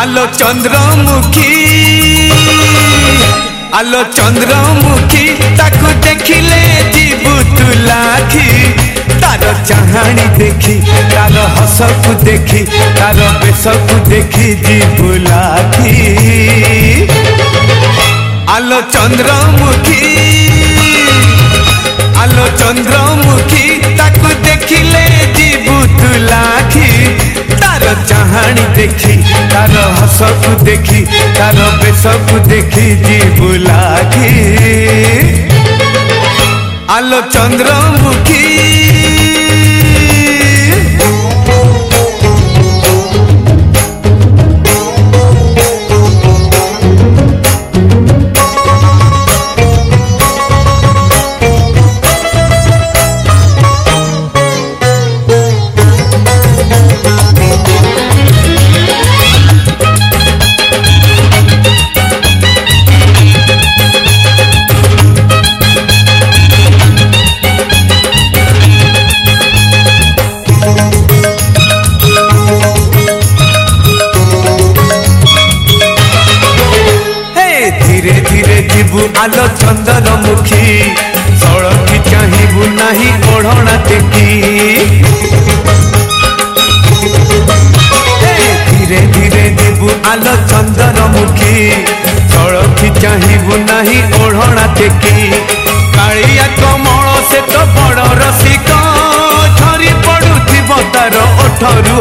आलो चंद्रमुखी आलो चंद्रमुखी ताकु देखिले जीवु तुलाखी तार चाहानी देखी तार हसकु देखी तार बेसकु देखी जीवु लाखी आलो चंद्रमुखी आलो चंद्रमुखी ताकु देखिले जीवु तुलाखी देखि तार हसु देखि तार बेसको देखि आलो आलचन्द्र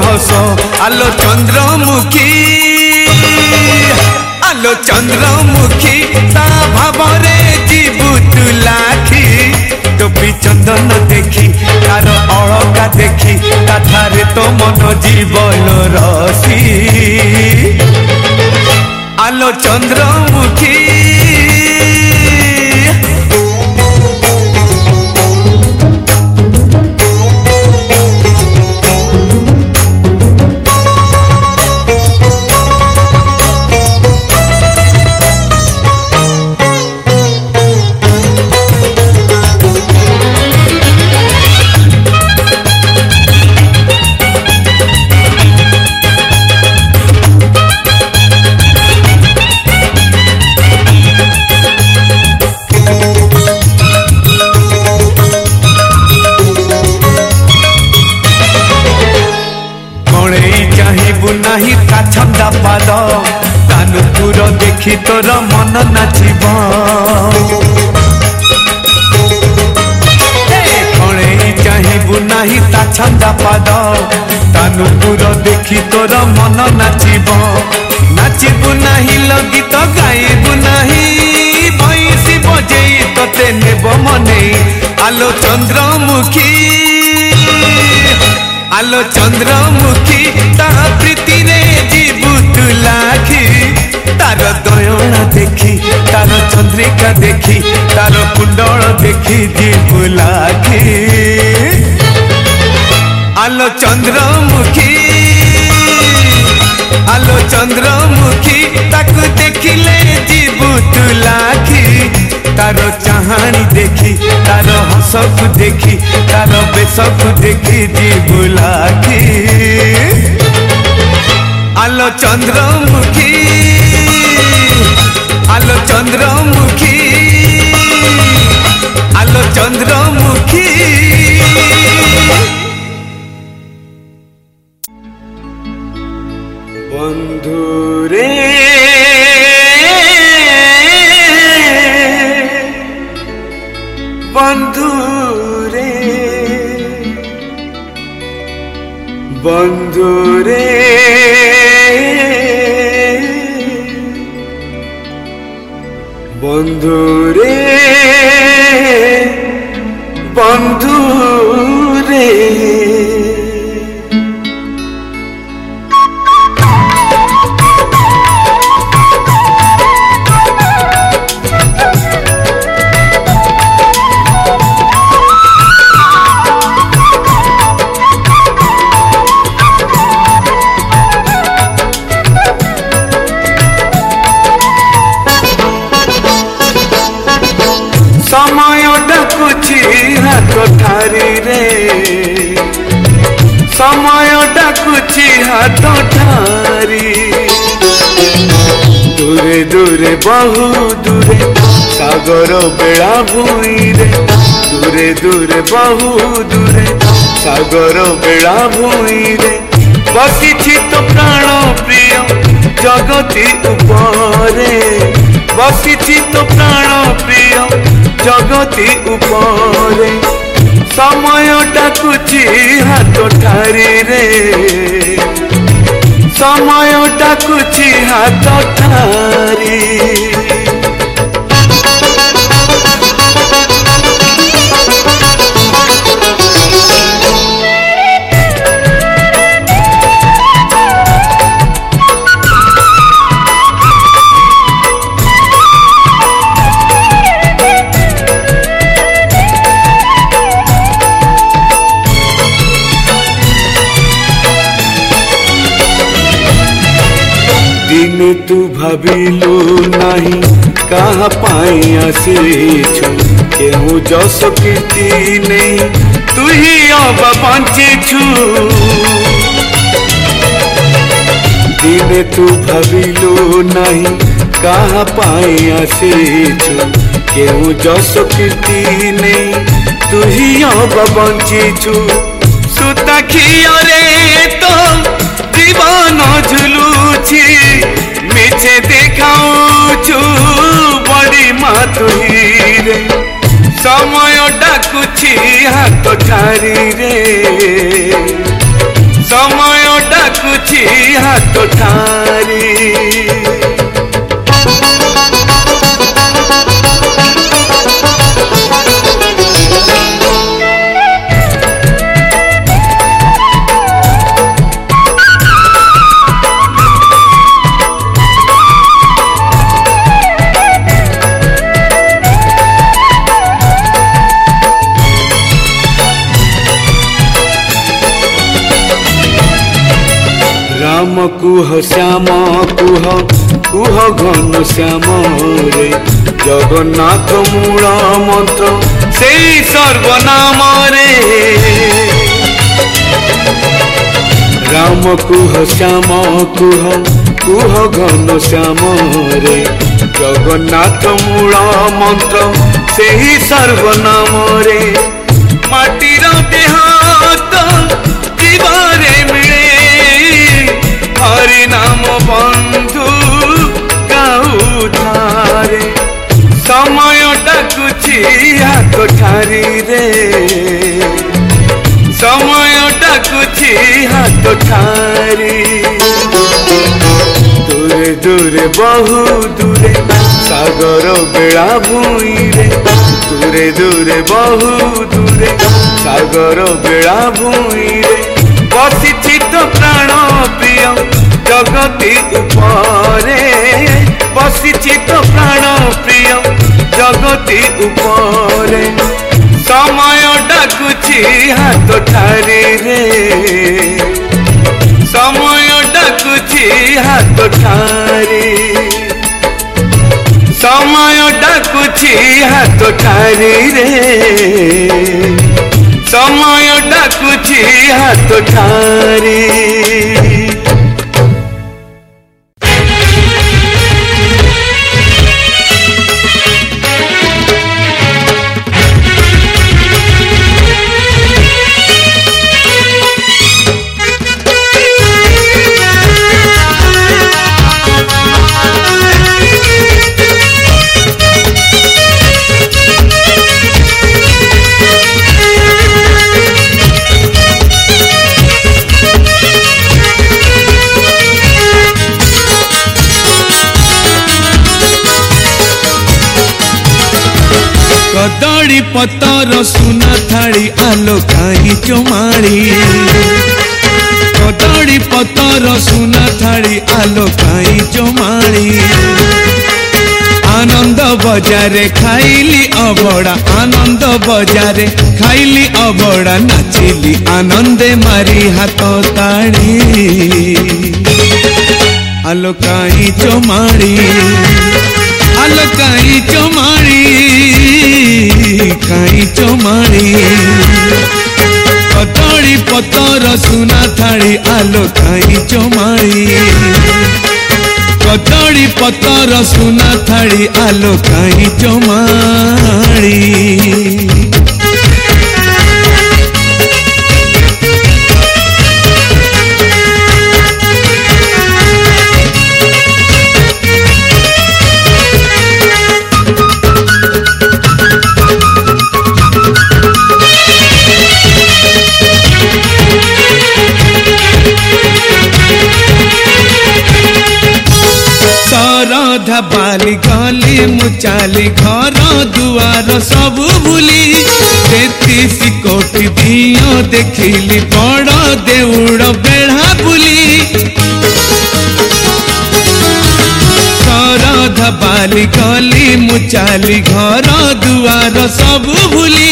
হস আলো চন্দ্রমুখী আলো চন্দ্রমুখী তা ভাবরে জীবু তু লাখি টোপি চন্দন দেখি তার অলকা দেখি কাথারে তো মন জীবন রসি আলো চন্দ্র চন্দ্রমুখী আলো চন্দ্রমুখী তাহা প্রীতিরে জীবু তু লাখি তার দয়না দেখি তার চন্দ্রিকা দেখি তার কুণ্ডল দেখি জীবু লাখি আলো চন্দ্রমুখী আলো চন্দ্রমুখী তাকে দেখিলে জীবু তু লাখি তার চাহানি সব দেখি তার সব দেখি বুলাকি আলো চন্দ্রমুখী আলো চন্দ্রমুখী আলো চন্দ্রমুখী বন্ধুরে বন্ধুরে বন্ধুরে বন্ধু ସମୟ ଡାକୁଛି ହାତ ଠାରି ଦୂରେ ଦୂରେ ବହୁ ଦୂରେ ସାଗର ବେଳା ଭୂଇଁରେ ଦୂରେ ଦୂରେ ବହୁ ଦୂରେ ସାଗର ବେଳା ଭୂଇଁରେ ବସିଛି ତୋ ପ୍ରାଣ ପ୍ରିୟ ଜଗତି ଉପରେ ବସିଛି ତୋ ପ୍ରାଣ ପ୍ରିୟ ଜଗତି ଉପରେ समय टाकुची हात टारी रे समय टाकुची हात ठारी କିନ୍ତୁ ଭାବିଲୁ ନାହିଁ କାହା ପାଇଁ ଆସିଛୁ କେଉଁ ଯଶ କୀର୍ତ୍ତି ନେଇ ତୁ ହିଁ ଅବା ବଞ୍ଚିଛୁ ଦିନେ ତୁ ଭାବିଲୁ ନାହିଁ କାହା ପାଇଁ ଆସିଛୁ କେଉଁ ଯଶ କୀର୍ତ୍ତି ନେଇ ତୁ ହିଁ ଅବା ବଞ୍ଚିଛୁ ସୁତା ଖିଅରେ ତ জীবন ঝুলুছি মিছে দেখাউছু বড়ি মাতুহিরে সময় ডাকুছি হাত ঠারিরে সময় ডাকুছি হাত ঠারি কুহ শ্যাম কুহ কুহ ঘন শ্যাম রে জগন্নাথ মূল মন্ত্র সেই সর্বনাম রে রাম কুহ শ্যাম কুহ কুহ ঘন শ্যাম রে জগন্নাথ মূল মন্ত্র সেই সর্বনাম রে মাটির দেহ नाम बंधु काउठारे समय डाकुठारी रे समय डाकुठारी दूर दूर बहु दूरे सागर बेला भूरे दूर दूर बहु दूरे सागर बेला भूरे बसी तो प्राण प्रिय ଜଗତି ଉପରେ ବସିଛି ତ ପ୍ରାଣ ପ୍ରିୟ ଜଗତି ଉପରେ ସମୟ ଡାକୁଛି ହାତ ଠାରେ ରେ ସମୟ ଡାକୁଛି ହାତ ଠାରେ ସମୟ ଡାକୁଛି ହାତ ଠାରେ ରେ ସମୟ ଡାକୁଛି ହାତ ଠାରେ পতর সুনা থাড়ি আলো খাই চমাড়ি কদড়ি পতর সুনা থাড়ি আলো খাই চমাড়ি আনন্দ বজারে খাইলি অবড়া আনন্দ বজারে খাইলি অবড়া নাচিলি আনন্দে মারি হাত তাড়ি আলোকাই চমাড়ি আলোকাই চমাড়ি ଚମାଳି ପତର ସୁନା ଥାଳି ଆଲୋ ଖାଇ ଚମାଳି କଦଳୀ ପତର ସୁନା ଥାଳି ଆଲୋ ଖାଇ ଚମାଳି मौढ़ा बाली गाली मुचाली घर दुआर सब भूली तेतीस कोटी दियो देखिली बड़ देउड़ बेढ़ा भूली बाली गली मुचाली घर दुआर सब भूली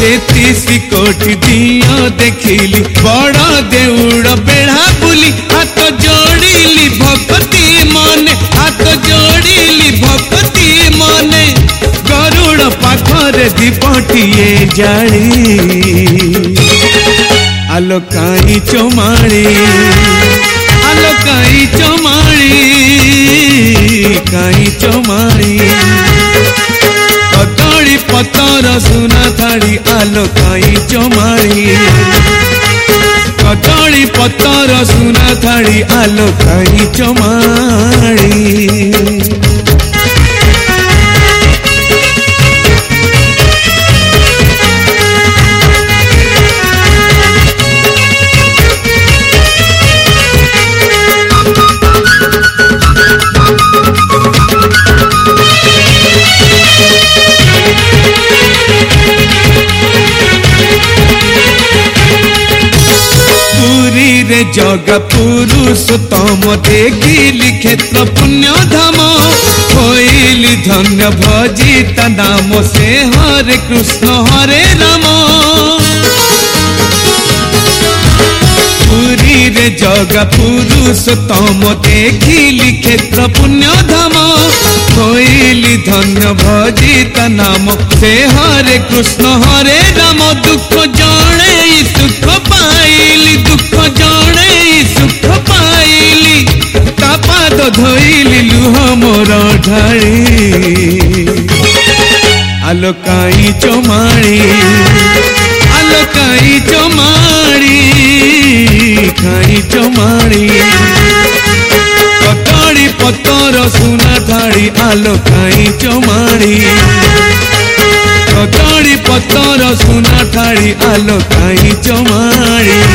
तेतीस कोटी दियो देखिली बड़ देउड़ बेढ़ा भूली हाथ ତୋର ପାଖରେ ଦୀପଟିଏ ଜାଳି ଆଲୋକାଇ ଚମାଳି ଆଲୋକାଇ ଚମାଳି କାଇ ଚମାଳି କଦଳୀ ପତର ସୁନା ଥାଳି ଆଲୋକାଇ ଚମାଳି କଦଳୀ ପତର ସୁନା ଥାଳି ଆଲୋକାଇ ଚମାଳି जग पुरुष तम देखिली क्षेत्र पुण्य धाम होइली धन्य भजित नाम से हरे कृष्ण हरे राम पुरी रे जग पुरुष तम देखिली क्षेत्र पुण्य धाम होइली धन्य भजित नाम से हरे कृष्ण हरे राम दुख जाने सुख पाइली दुख पाद तो धोई लुह मोर ढाई आलोकाई चमाणी आलोकाई चमाणी खाई चमाणी कटाड़ी पत्तर सुना धाड़ी आलोकाई चमाणी कटाड़ी पत्तर सुना धाड़ी आलोकाई चमाणी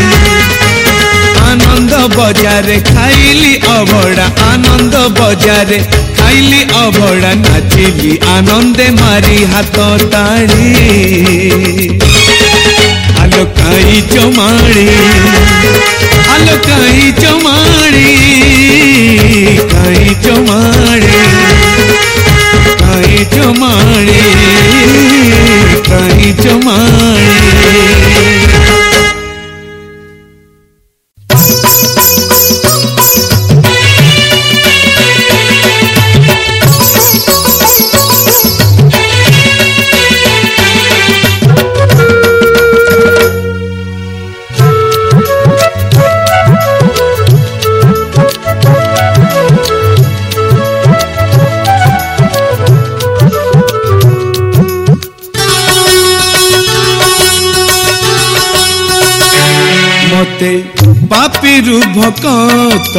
বজারে খাইলি অভড়া আনন্দ বজারে খাইলি অভড়া নাচিলি আনন্দে মারি হাত তাড়ি আলোকাই চমাড়ি আলোকাই চমাড়ি কাই চমাড়ি কাই চমাড়ি কাই চমাড়ি ଆଖିରୁ ଭକତ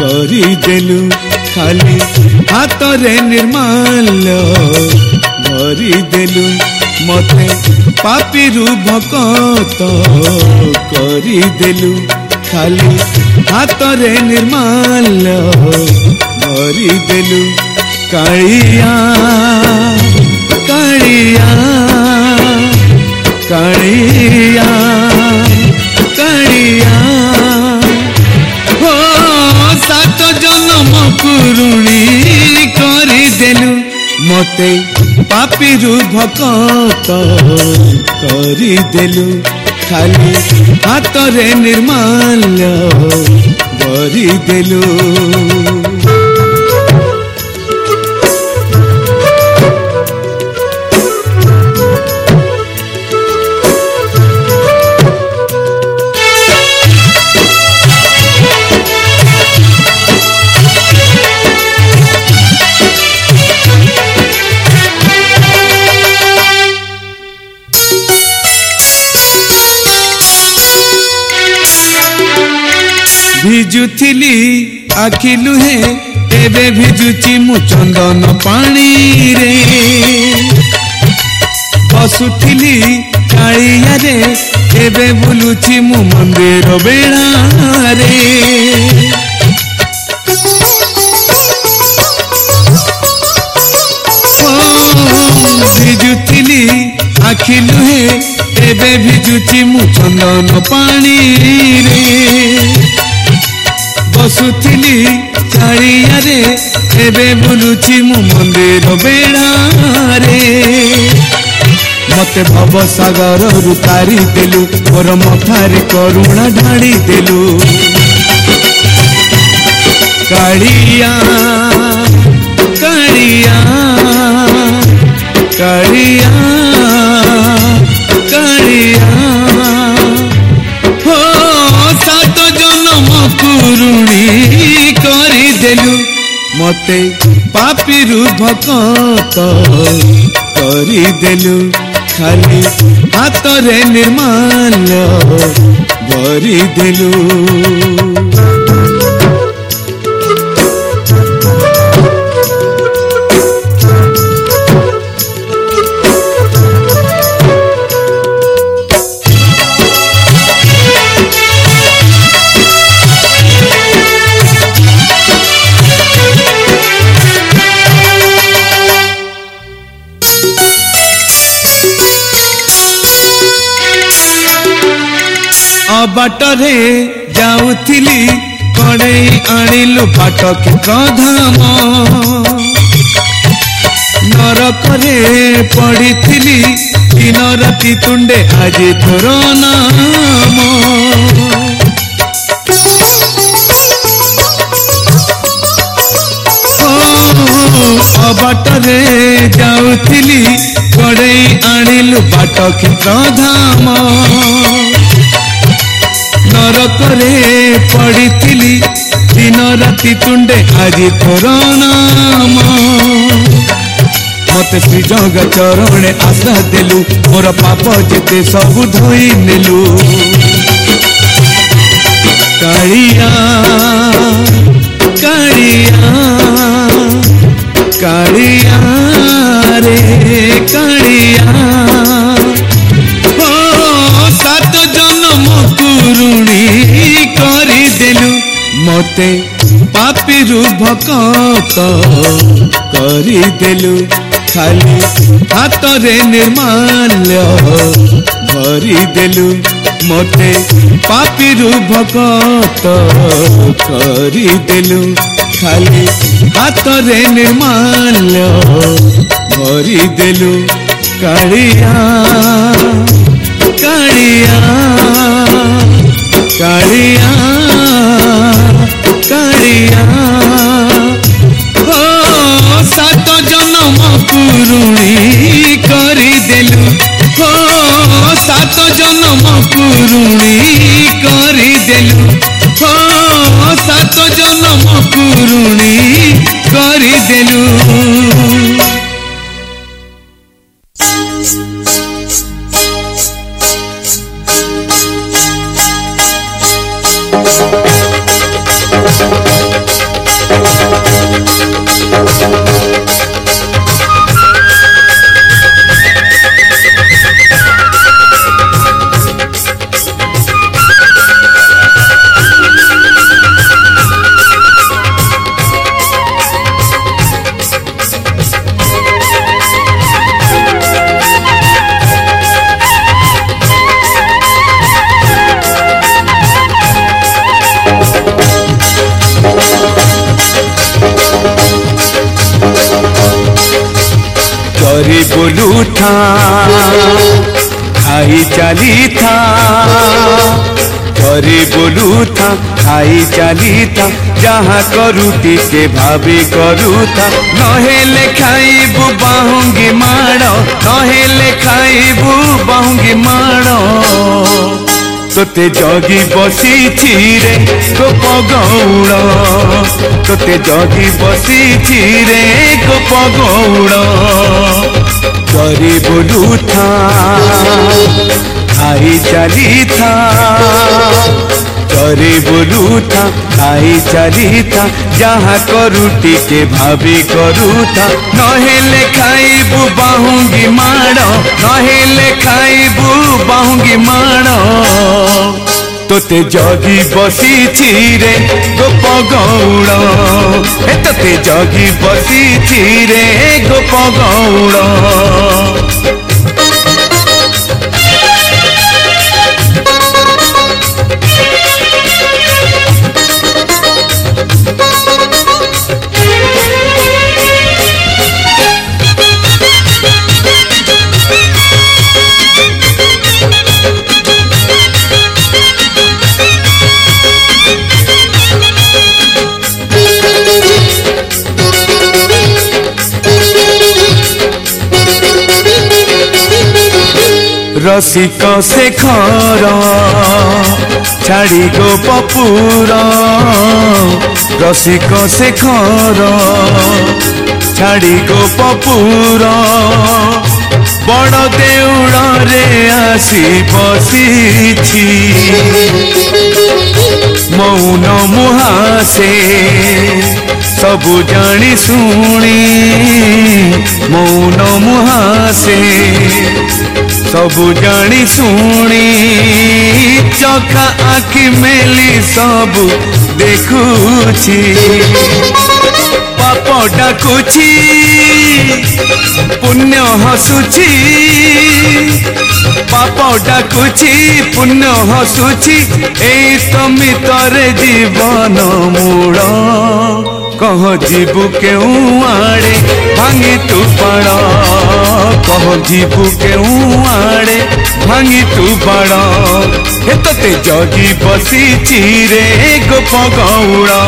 କରିଦେଲୁ ଖାଲି ହାତରେ ନିର୍ମାଲ୍ୟ ଧରିଦେଲୁ ମୋତେ ପାପିରୁ ଭକତ କରିଦେଲୁ ଖାଲି ହାତରେ ନିର୍ମାଲ୍ୟ ଧରିଦେଲୁ କାଳିଆ କାଳିଆ କାଳିଆ ମତେ ପାପିରୁ ଭକତ କରିଦେଲୁ ଖାଲି ହାତରେ ନିର୍ମାଲ୍ୟ କରିଦେଲୁ আখি লুহে তেবে ভিজুচি মু চন্দন পাণিরে বসুথিলি কালিয়ারে এবে বুলুচি মু মন্দির বেড়ারে ভিজুথিলি আখি লুহে এবে ভিজুচি মু চন্দন পাণিরে ବସୁଥିଲି ଚାଳିଆରେ ଏବେ ବୁଲୁଛି ମୁଁ ମନ୍ଦିର ବେଳାରେ ମତେ ଭବ ସାଗରରୁ ତାରି ଦେଲୁ ମୋର ମଥାରେ କରୁଣା ଢାଳି ଦେଲୁ କାଳିଆ କାଳିଆ କାଳିଆ କାଳିଆ ଦେଲୁ ମୋତେ ପାପିରୁ ଭକତ କରିଦେଲୁ ଖାଲି ହାତରେ ନିର୍ମାଲ୍ୟ ଭରିଦେଲୁ ବାଟରେ ଯାଉଥିଲି କଡ଼େଇ ଆଣିଲୁ ଫାଟକି ପ୍ରଧାମ ନରକରେ ପଡ଼ିଥିଲି ଦିନ ରାତି ତୁଣ୍ଡେ ଆଜି ତୋର ନାମ ବାଟରେ ଯାଉଥିଲି କଡ଼େଇ ଆଣିଲୁ ଫାଟକି ପ୍ରଧାମ ତରକରେ ପଡ଼ିଥିଲି ଦିନ ରାତି ତୁଣ୍ଡେ ଆଜି ତୋର ନାମ ମତେ ଶ୍ରୀଜଙ୍ଗ ଚରଣେ ଆଶା ଦେଲୁ ମୋର ପାପ ଯେତେ ସବୁ ଧୋଇ ନେଲୁ କାଳିଆ କାଳିଆ କାଳିଆ रे कालिया ମୋତେ ପାପିରୁ ଭକତ କରିଦେଲୁ ଖାଲି ହାତରେ ନିର୍ମାଲ୍ୟ ଭରିଦେଲୁ ମୋତେ ପାପିରୁ ଭକତ କରିଦେଲୁ ଖାଲି ହାତରେ ନିର୍ମାଲ୍ୟ ଭରିଦେଲୁ କାଳିଆ କାଳିଆ कालिया କାଳିଆ ଓ ସାତ ଜନମ ପୁରୁଣି କରିଦେଲୁ ଓ ସାତ ଜନମ ପୁରୁଣି କରିଦେଲୁ ଓ ସାତ ଜନମ ପୁରୁଣି କରିଦେଲୁ खाई चली था थे बोलू था खाई चली था जहा करू टे भावे करू था नहेले खाइबू बाहुंगी माण नहेले खाइबू बाहुंगी माण ते जगी बसी रे गोप गौड़ तोते जगी बसी रे गोप गौड़ तरी बोलू था खाई चली था तरी बोलू था खाई चली था जहाँ करू टिके भाभी करू था नहेले खाइबू बाहूंगी माड़ो नहेले खाइबू बाहूंगी माड़ो तोते जागी बसी चीरे गोप गौड़ा ते जागी बसी चीरे गोप गौड़ा ରସିକ ସେ ଘର ଛାଡ଼ି ଗୋ ପପୁର ରସିକ ସେ ଘର ଛାଡ଼ି ଗୋ ପପୁର ବଡ଼ ଦେଉଳରେ ଆସି ବସିଛି ମୌନ ମୁହାସେ ସବୁ ଜାଣି ଶୁଣି ମୌନ ମୁହାସେ সবু জানি শুনি চখা আখি মেলি সবু দেখুছি পাপ ডাকুছি পুণ্য হসুছি পাপ ডাকুছি পুণ্য হসুছি এই তমিতরে জীবন মূল কহ যিবু কেউ আড়ে ভাঙি তু পাড় कहो के उड़े भांगी तू बड़ा हे तते जगी बसी चीरे गोप गौड़ा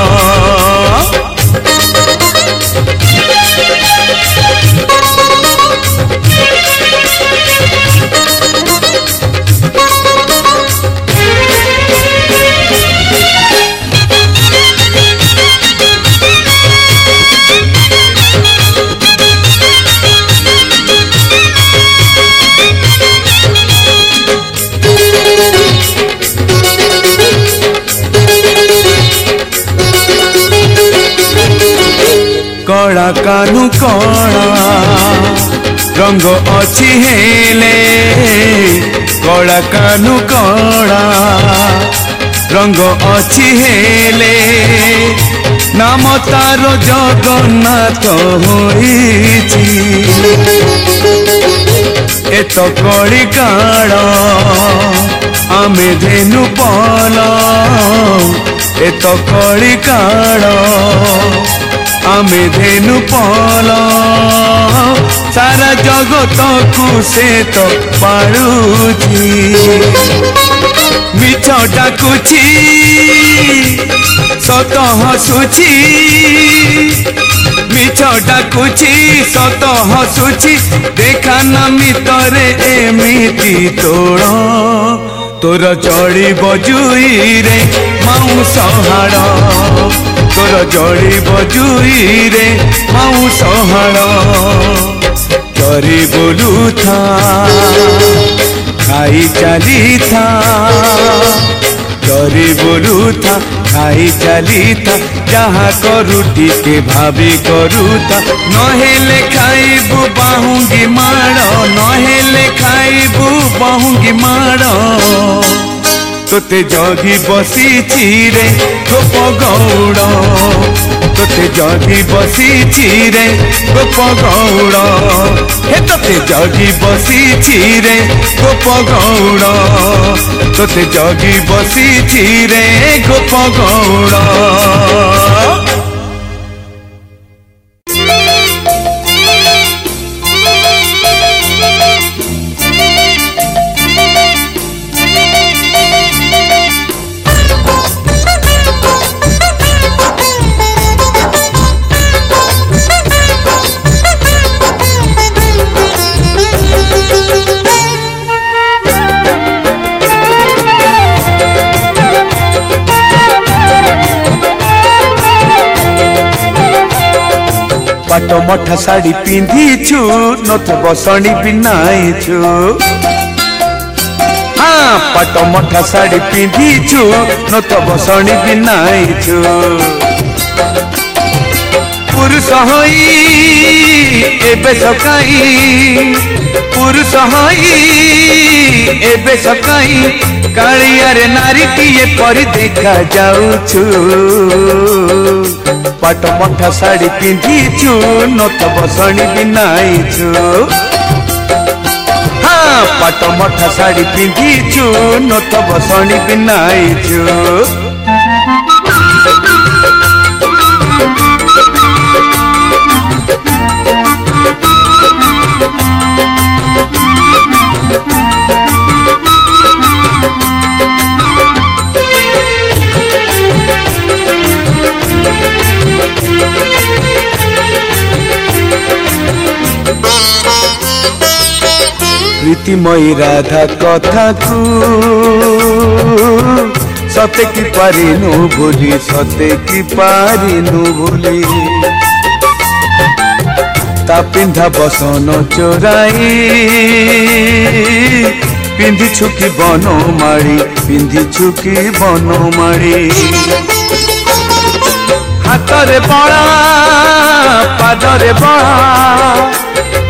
କଳା କାନୁ କଳା ରଙ୍ଗ ଅଛି ହେଲେ କଳା କାନୁ କଳା ରଙ୍ଗ ଅଛି ହେଲେ ନାମ ତାର ଜଗନ୍ନାଥ ହୋଇଛି এত কড়ি কাড় আমি ধেনু পল এত কড়ি কাড় আমি ধেনু পল সারা জগতকু সে তো পারুছি মিছ ডাকুছি সত হসুছি মিছ ডাকুছি সত হসুছি দেখা না মিতরে এমিতি তোড় তোর চড়িব জুইরে মাংস হাড় ତୋର ଜଳିବ ଜୁଇରେ ମାଉ ସହଳ କରି ବୋଲୁଥା ଖାଇ ଚାଲିଥା କରି ବୋଲୁଥା ଖାଇ ଚାଲିଥା ଯାହା କରୁ ଟିକେ ଭାବି କରୁଥା ନହେଲେ ଖାଇବୁ ବାହୁଙ୍ଗି ମାଡ଼ ନହେଲେ ଖାଇବୁ ବାହୁଙ୍ଗି ମାଡ଼ ତୋତେ ଜଗି ବସିଛି ରେ ଗୋପ ଗୌଡ଼ ତୋତେ ଜଗି ବସିଛି ରେ ଗୋପ ଗୌଡ଼ ହେ ତୋତେ ଜଗି ବସିଛି ରେ ଗୋପ ଗୌଡ଼ ତୋତେ ଜଗି ବସିଛି ରେ ଗୋପ ଗୌଡ଼ अठा साडी पिन्धिछु नत्र बसणी पिन्धाइछु पट मठा साडी पिन्धिछु नत्र बसणी छु पुरुष हाई ए सकाई पुरुष हाई ए सकाई कालिया रे नारी की ये पर देखा जाऊ छु पट मठा साड़ी पिंधी छु नत बसणी बिनाई छु हां पट मठा साड़ी पिंधी छु नत बसणी बिनाई नाही छु ভক্তিময়ী রাধা কথাকু সতে কি পারিনু ভুলি সতে কি পারিনু ভুলি তা পিন্ধা বসন চোরাই পিন্ধিছু কি বনমাড়ি পিন্ধিছু কি বনমাড়ি হাতরে বড়া পাদরে বড়া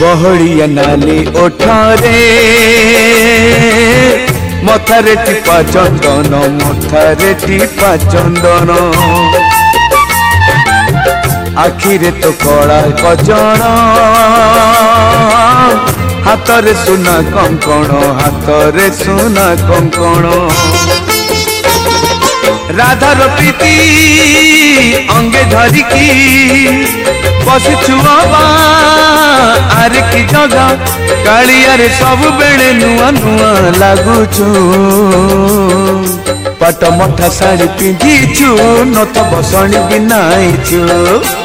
ବହଳିଆ ନାଲି ଓଠରେ ମଥାରେ ଟିପା ଚନ୍ଦନ ମଥାରେ ଟିପା ଚନ୍ଦନ ଆଖିରେ ତ କଳା କଜଣ हातरे रे सुना कंकण हातरे रे सुना कंकण राधार प्रीति अंगे धरिकी बसु छुआ जगह कालिया रे सब बेले नुआ नुआ लगुचु पट मठा साड़ी पिंधि छु न बसणी बिनाई छु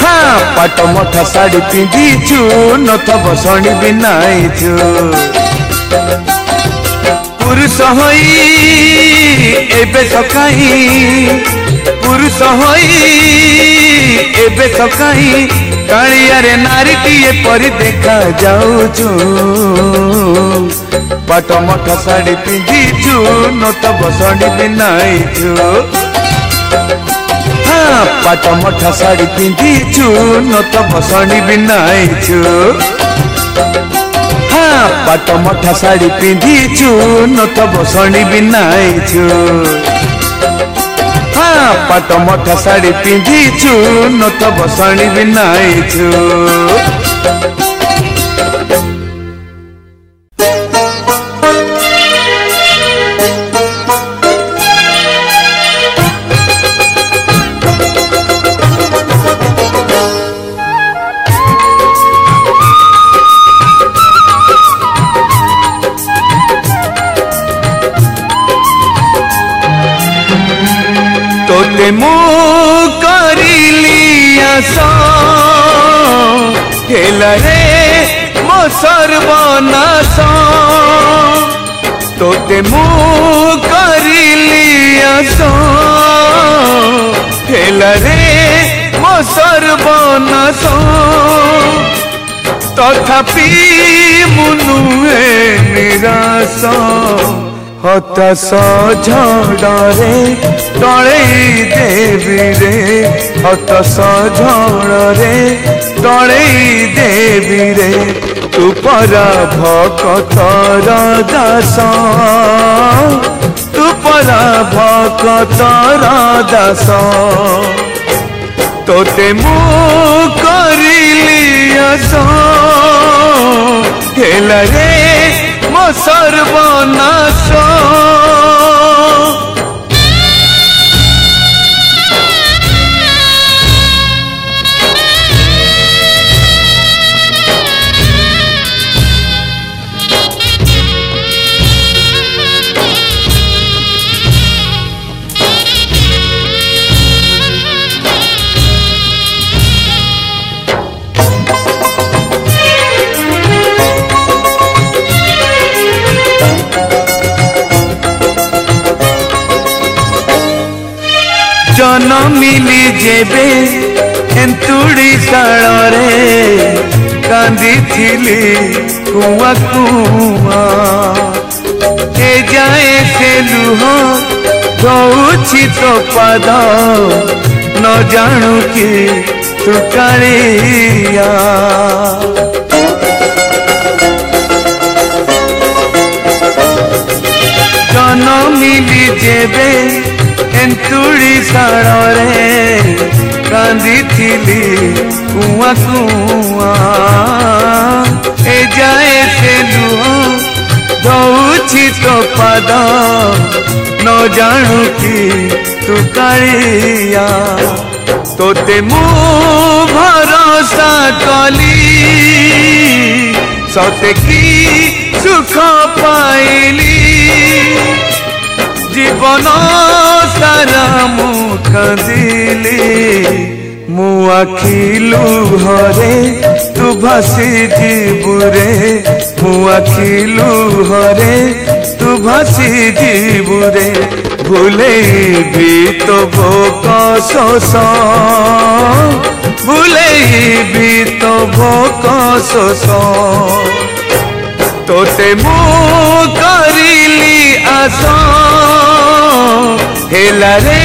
ହଁ ପାଟ ମଠା ଶାଢ଼ୀ ପିନ୍ଧିଛୁ ନଥବ ଶଣି ବି ନାଇଛୁ ପୁରୁଷ ହୋଇ ଏବେ ସକାଇ ପୁରୁଷ ହୋଇ ଏବେ ସକାଇ କାଳିଆରେ ନାରୀଟିଏ ପରି ଦେଖା ଯାଉଛୁ ପାଟ ମଠ ଶାଢ଼ୀ ପିନ୍ଧିଛୁ ନଥବ ଶଣି ବି ନାଇଛୁ ପାଟ ମଠା ଶାଢ଼ୀ ପିନ୍ଧିଛୁ ନତ ବସଣି ବି ନାଇଛୁ ହଁ ପାଟ ମଠା ଶାଢ଼ୀ ପିନ୍ଧିଛୁ ନତ ବସଣି ବି ନାଇଛୁ ହଁ ପାଟ ମଠା ଶାଢ଼ୀ ପିନ୍ଧିଛୁ ନତ ବସଣି ବି ନାଇଛୁ তথাপি মনুয়ে নিৰাশ হতাশ ঝড়ৰে তৰে দেৱীৰে হতাশ ঝড়ৰে তৰে দেৱীৰে তোপৰা ভকতৰ দাস তোপৰা ভকতৰ দাস তোতে মোক কৰিলি আছ হেলারে মো সর্বনাশ ଜୀବନ ମିଲି ଯେବେ ଏନ୍ତୁଡ଼ି ତାଳରେ କାନ୍ଦିଥିଲି କୁଆ କୁଆ ଏ ଯାଏ ସେ ଲୁହ ଦଉଛି ତୋ ପାଦ ନ ଜାଣୁ କି ତୁ କାଳିଆ ଜନ ମିଲି ଯେବେ ಎಂತುಳಿ ಸಾಣೋರೆ ಕಾಂದಿଥିଲି ಕುವ ಕುವ ଏ ଯାଏ ସେ ନୁହଁ ଦଉଛି ତୋ ପାଦ ନ ଜାଣୁ କି ତୁ କାଳିଆ ତୋତେ ମୁଁ ଭରସା କଲି ସତେ କି ସୁଖ ପାଇଲି জীবন সারা ମୁଁ କାନ୍ଦିଲି ମୁଁ ଆଖି ଲୁହରେ ତୁ ଭାସି ଯିବୁରେ ମୁଁ ଆଖି ଲୁହରେ ତୁ ଭାସି ଯିବୁରେ ଭୁଲେଇବି ତୋ ଭୋକ ଶୋଷ ଭୁଲେଇବି ତୋ ଭୋକ ଶୋଷ ତୋତେ ମୁଁ କରିଲି ଆସ হেলারে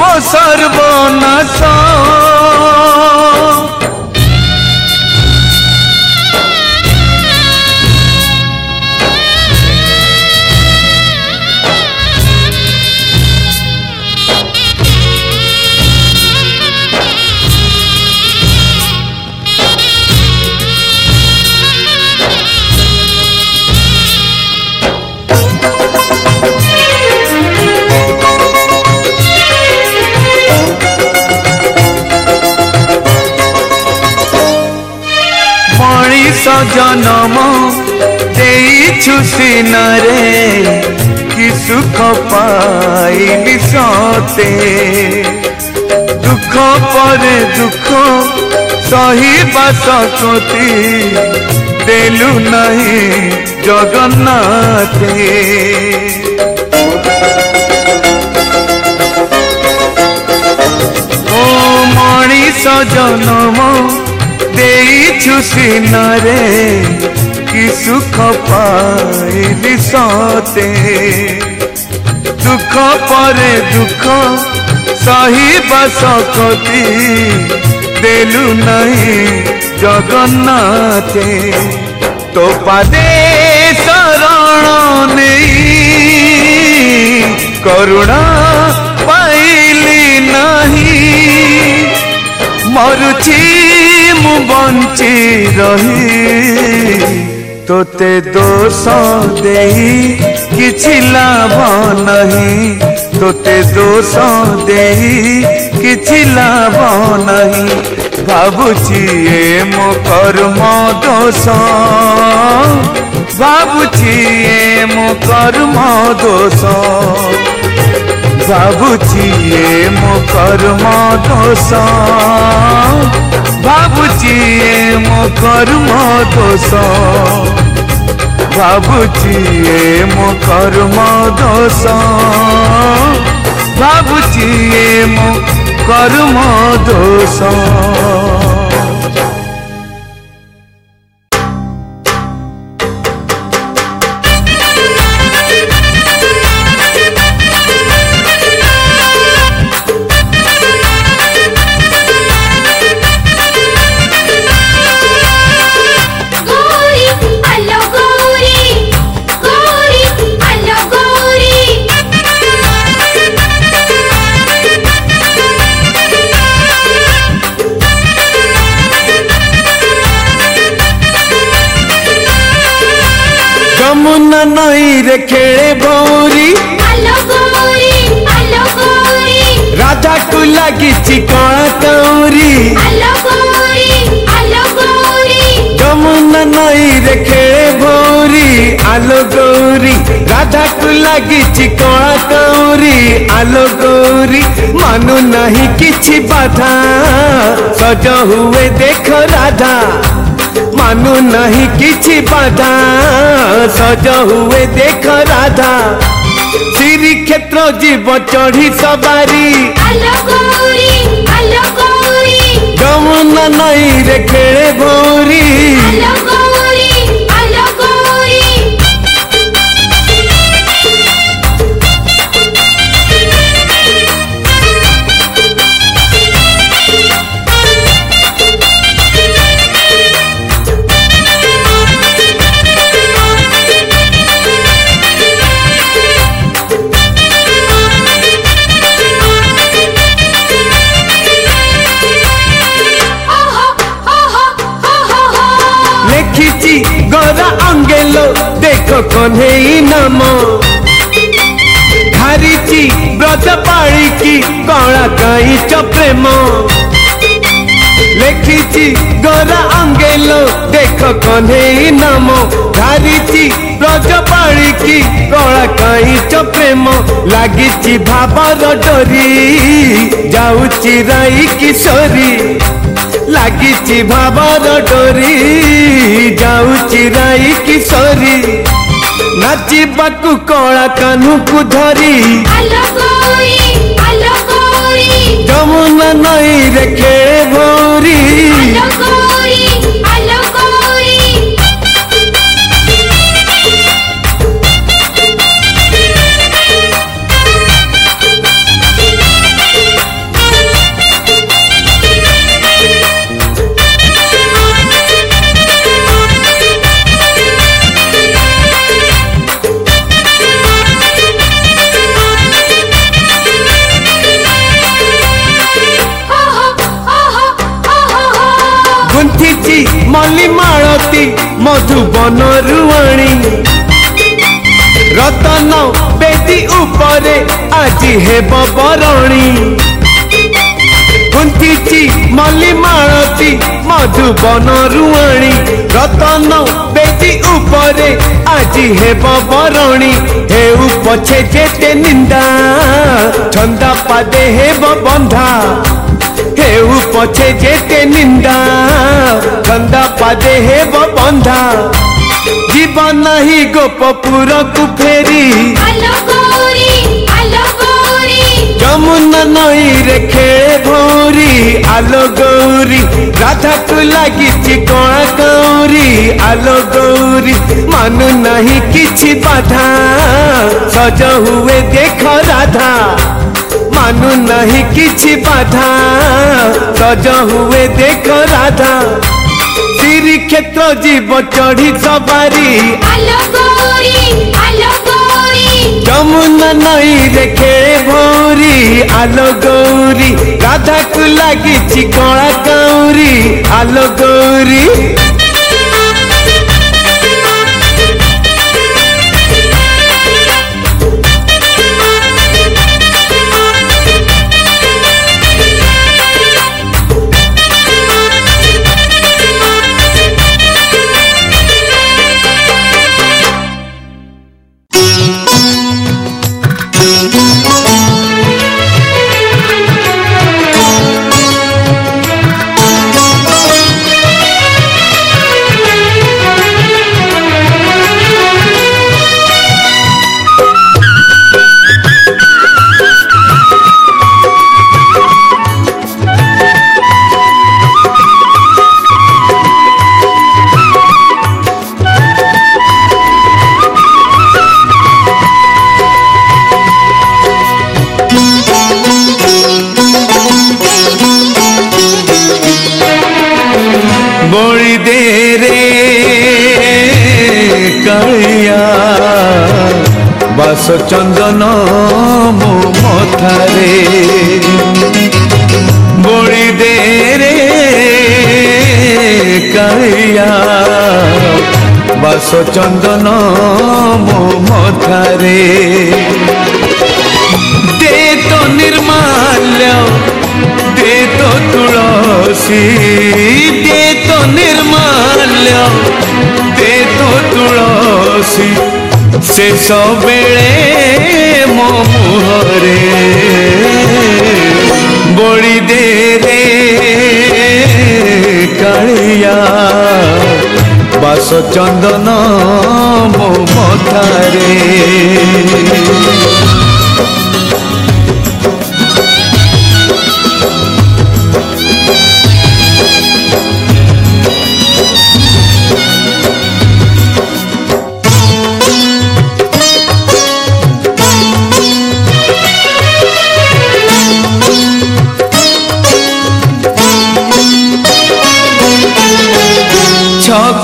মো সর্বনাশ जन्म दे सिनरे कि सुख पाई सते दुख पर दुख सही बसति देलु नहीं जगन्नाथे ओ मणिष जन्म रे कि सुख पाई सते दुख पर दुख सही बस कती देलु नहीं जगन्नाथ तो पादे शरण नहीं करुणा पाइली नहीं मरुची মু বঞ্চি রহি তোতে দোষ দেই কিছু লাভ নাহি তোতে দোষ দেই কিছু লাভ নাহি ভাবুছি এ মো কর্ম দোষ ভাবুছি এ মো কর্ম দোষ বাবুচিয়ে মো কর্ম দোষ বাবুচিয়ে মো কর্ম দোষ বাবুচিয়ে মো কর্ম দোষ বাবুচিয়ে মো কর্ম দোষ लगी कला आलो गौरी मानु नहीं किसी बाधा सज हुए देख राधा मानु नहीं किसी बाधा सज हुए देख राधा श्री क्षेत्र जीव चढ़ी सवारी गमुना नहीं रे खेड़े भौरी नाम धारी व्रत पाड़ी की कला गाइच प्रेम लिखी गोरा अंगेल देख कन्हे नाम धारी व्रज पाड़ी की कला गाइच प्रेम लगी भावर डरी जाऊची लगी भावर डोरी जाऊची किशोरी ନାଚିବାକୁ କଳା କାହ୍ନୁକୁ ଧରି ଯମୁନା ନଈରେ ଖେଳେ ଭଉରୀ मली माळती मधुबन रुवाणी रतन बेदी उपरे आजि हेब बरणी गुंतीची मली माळती मधुबन रुवाणी रतन बेदी उपरे आजि हेब बरणी हे उपछे जेते निंदा ठंडा पादे हेब बंधा देव पछे जेते निंदा धंदा पादे हे वो बंधा जीवन नहीं पुर को फेरी जमुना नई रे खेले भौरी आलो गोरी राधा को लगी कोणा गौरी आलो गोरी मानु नहीं किछि बाधा सज हुए देख राधा मानु नहीं किसी बाधा सज हुए देख राधा श्री क्षेत्र जीव चढ़ी सवारी जमुना नहीं देखे भौरी आलो गौरी राधा को लगी कला कौरी आलो गौरी चंदन मो मथारे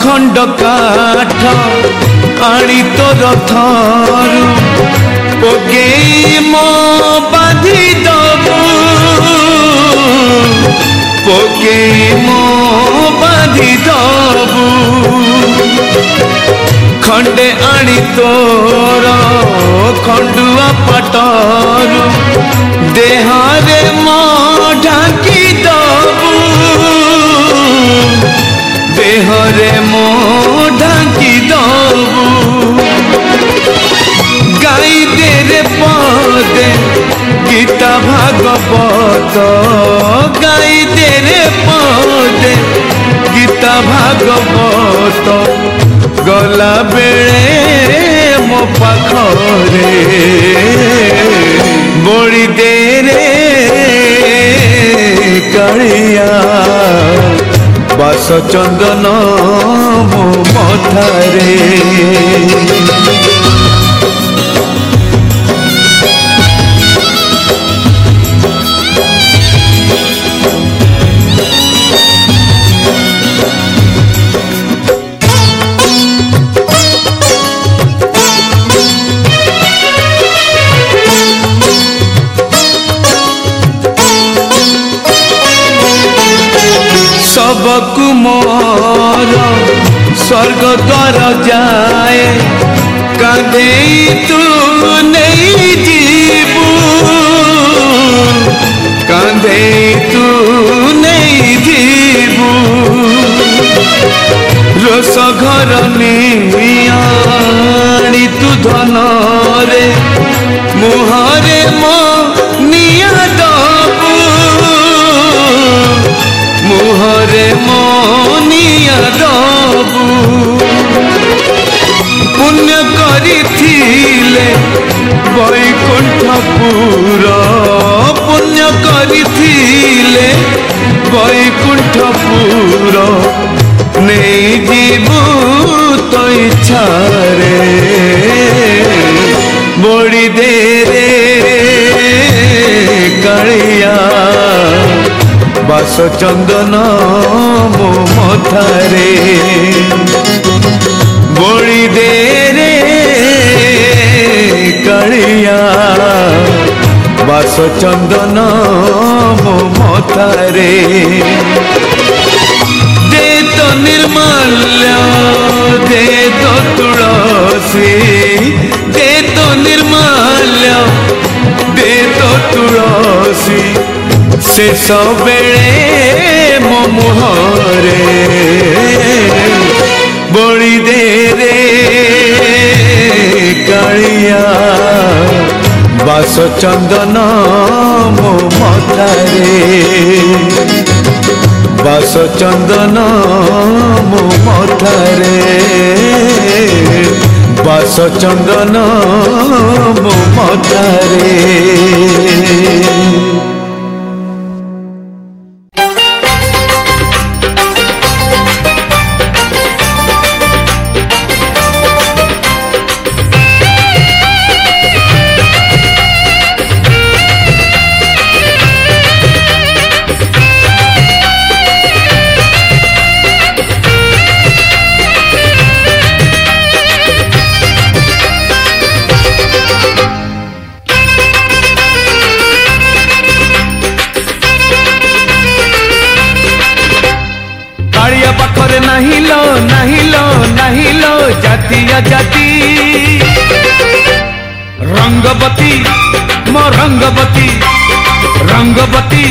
ଅଖଣ୍ଡ କାଠ ଆଣି ତୋର ଥରୁ ପକେଇ ମୋ ବାନ୍ଧି ଦବୁ ପକେଇ ମୋ ବାନ୍ଧି ଦବୁ ଖଣ୍ଡେ ଆଣି ତୋର ଖଣ୍ଡୁଆ ପାଟରୁ ଦେହରେ ମୋ ଢାଙ୍କି ଦେହରେ ମୋ ଢାଙ୍କି ଦବୁ ଗାଇ ଦେରେ ପଦେ ଗୀତା ଭାଗବତ ଗାଇ ଦେରେ ପଦେ ଗୀତା ଭାଗବତ ଗଲା ବେଳେ ମୋ ପାଖରେ ବଳି ଦେରେ କାଳିଆ বাস চন্দন মো মথারে ଚନ୍ଦନ ମୋ ମଥାରେ ବଳି ଦେ ରେ କାଳିଆ ବାସ ଚନ୍ଦନ ମୋ ମଥାରେ ଦେ ତ ନିର୍ମାଲ୍ୟ ଦେ ତ ତୁଳସୀ ଦେ ତ ନିର୍ମାଲ୍ୟ ଦେ ତ ତୁଳସୀ से सबले मो मुहरे बड़ी दे रे कड़िया बास चंदन मो मथारे बास चंदन मो मथारे बास चंदन मो मथारे रंगवती मो रंगवती रंगवती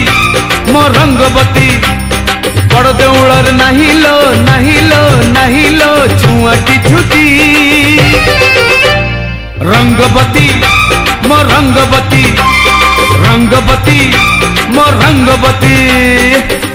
मो रंगवती बड़ देवळर नाही लो नाही लो नाही लो छुआटी छुटी रंगवती मो रंगवती रंगवती मो रंगवती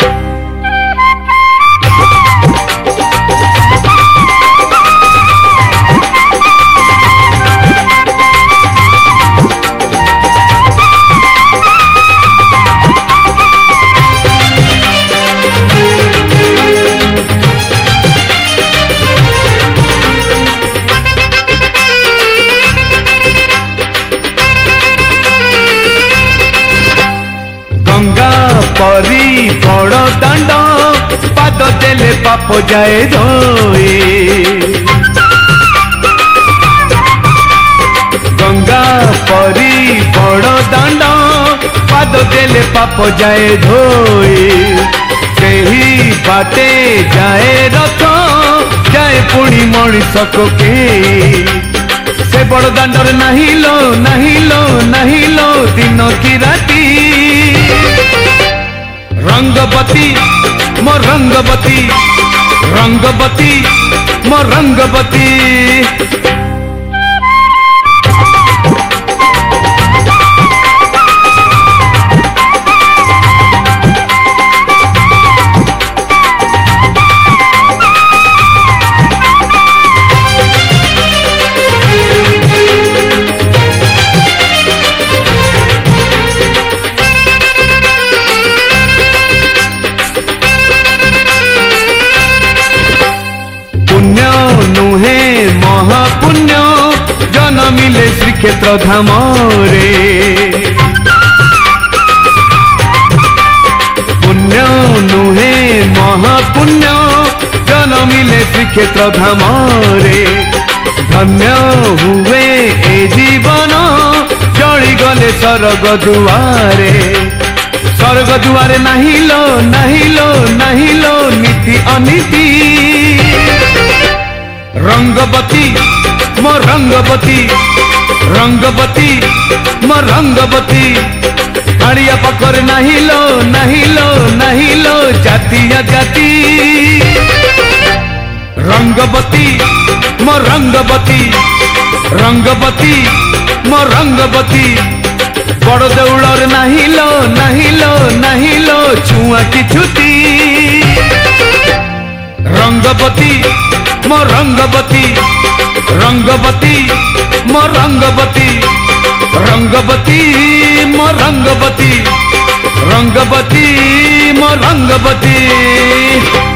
हो जाए धोए गंगा परी बड़ दांड पाद देले पाप जाए धोए से ही बाटे जाए रथ जाए पुणी मणिष के से बड़ दांडर नहीं लो नहीं लो नहीं लो दिन की राती रंगपति म रंगवती रंगवती म रंगवती हमारे पुण्य नुहे महापुण्य जन्मिले श्रीक्षेत्र धामरे धन्य हुए ए जीवन चली गले स्वर्ग दुआरे स्वर्ग दुआरे नहीं लो नहीं लो नहीं लो नीति अनिति रंगवती म रंगवती रंगवती म रंगवती हड़िया पकर नहीं लो नहीं लो नहीं लो जातिया जाति रंगवती म रंगवती रंगवती म रंगवती बड़ देउलर नहीं लो नहीं लो नहीं लो छुआ की छुती रंगवती मंगवती रंगवती म रंगवती रंगवती म रंगवती रंगवती म